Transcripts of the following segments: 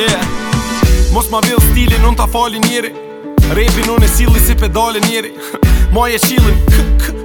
Yeah. Mos ma vill stilin, unë ta fali njeri Rapin unë e sili si pedale njeri Ma e qilin,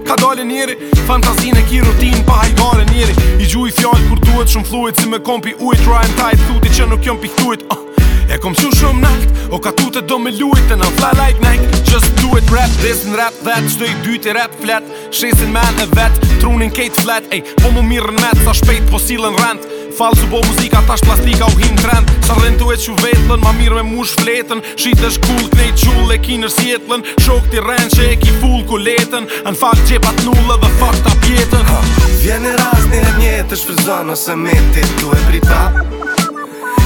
ka dale njeri Fantazin e ki rutin, pa hajgare njeri I gjuj fjall kur duhet shumë fluit Si me kompi ujt, rhyme tight, thuti që nuk jom pikthuit uh. E kom qu shumë nakt, o ka tute do me luit E nëm fly like Nike, just do it rap This rap that, qdo dyti rap flat Shesin man e vet, trunin kate flat Ej, po mu mirën met, sa shpejt po silen rent Falë su bo muzika tash plastika u him trend Sa e që vetën, ma mirë me mush fletën Shqit është kullë, i qullë e kinër sjetlën Shok ti rëndë që e ki full ku letën Në falë gjepat nullë dhe fakt ta pjetën ha, Vjen e rast një e mjetë është frëzën ose meti Tu e brita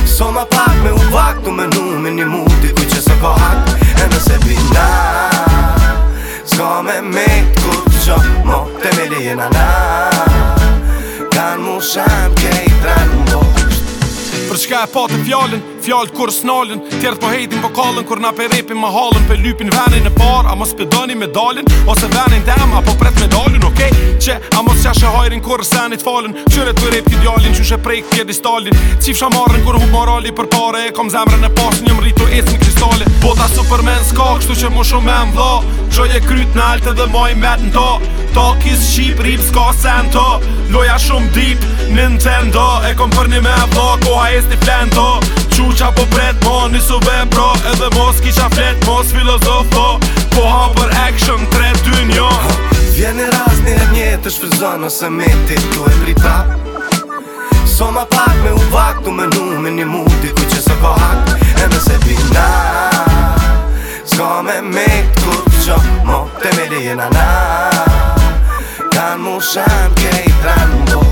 So ma pak me u vak Tu me nu me një muti ku që se ka hak E nëse binda Ska me me ku të Mo temeli me lijena na Kan mu shant kej Për çka e pa të fjallin, fjallë kur s'nallin Tjertë po hejtin vokalin, po kur na perepin ma halin Për lypin venin e par, a mos pëdoni medalin Ose venin dem, apo pret medalin, okej? Okay? Çe, a mos qa hajrin, kur senit falin Qyre të rep kjo djallin, që shë prejk pjedi stallin Qif shë marrin, kur hu morali për pa fare E kom zemrën e pasë një mritur ecë në kristale Bota Superman s'ka kështu që më shumë e mdo Gjoj e kryt në altë dhe moj met në to Takis shqip, rip sento Loja shumë deep, Nintendo E kom për me mdo, koha e s'ti flento Quqa po bret mo, një suve bro Edhe mos ki qa flet mos filozofo Po ha për action, tre dy njo Vjen e raz një mjetë të shfrizon ose me ti e mrita Soma pak me u vaktu me nu kanë kejt dranë më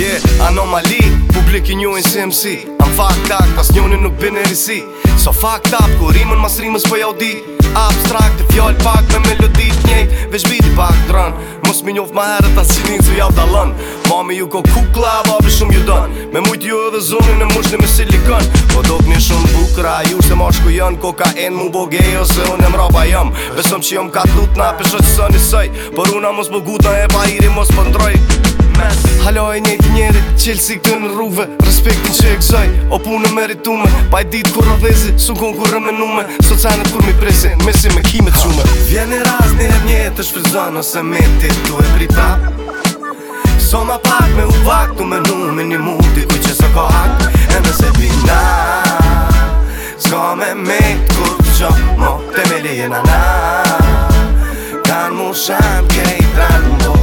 Yeah, anomali, publik i njojnë si MC Am fucked up, pas njojnë nuk bine risi So fucked up, ku rimën mas rimës për po jau di Abstract, pak me melodit njejt Vesh biti pak dranë Mos mi njof ma herët as qinin zu jau dalën Mami ju ko kukla, babi shumë ju dënë Me mujtë ju edhe zonin e mushni me silikon motra Ju se ma shku jën, koka en mu boge se unë e jam jëm Besëm që jëm ka tut na pësho që së Por una mos më e pa iri mos pëndroj Halo e njëti njerit, qëllë si në rruve Respekti që e gëzoj, o punë meritume Pa i ditë kur rëvezi, sun kënë kur rëmë nume Socianet kur mi presi, mesi me kime të qume Vjen e rast një e mjetë të shfrizon ose me ti e brita So ma pak me u vak, tu me nume një mundi Kuj që së ko e nëse bina Ska me me kur qo Mo temeli jena na Kan mu shem kej dran mo